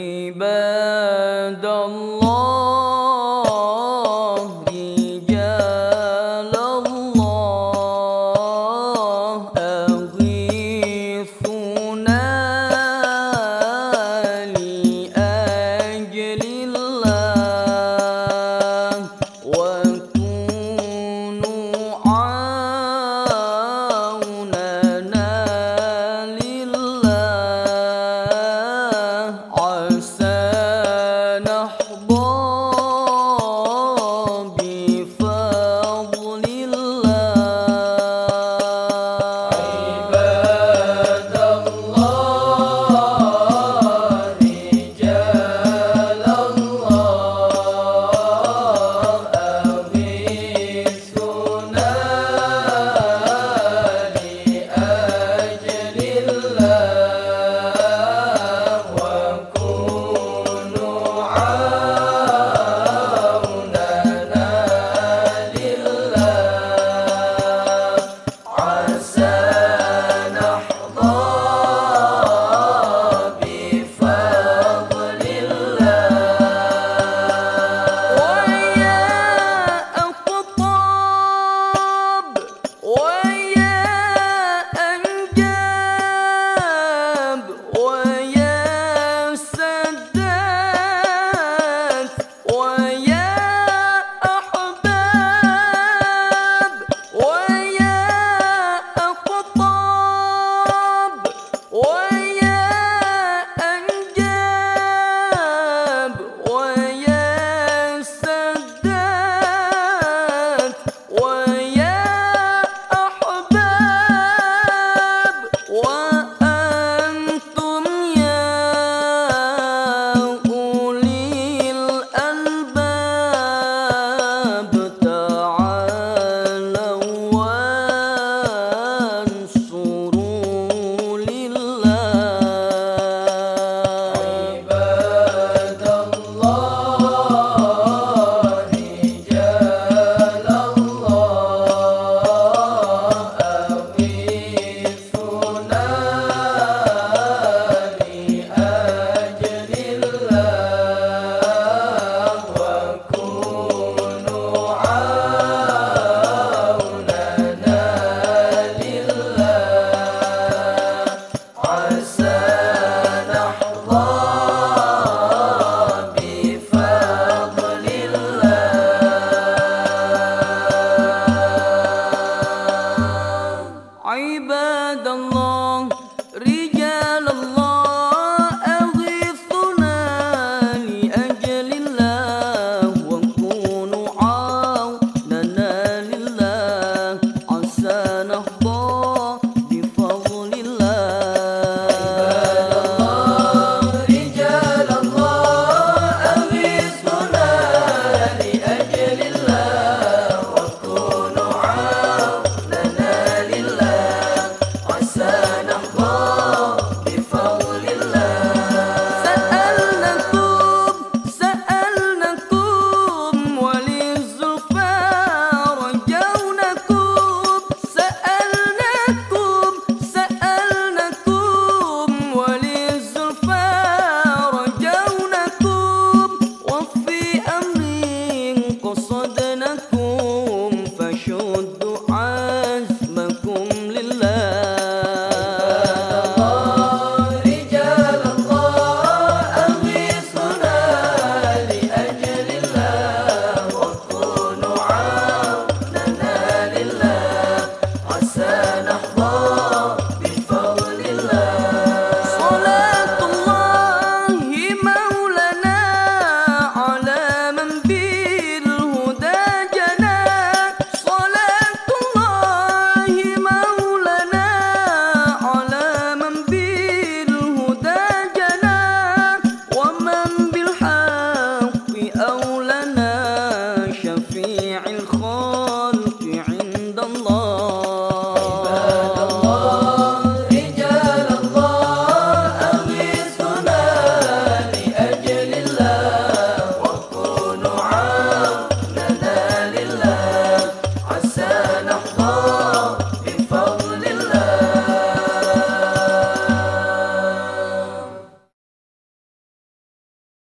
عباد الله.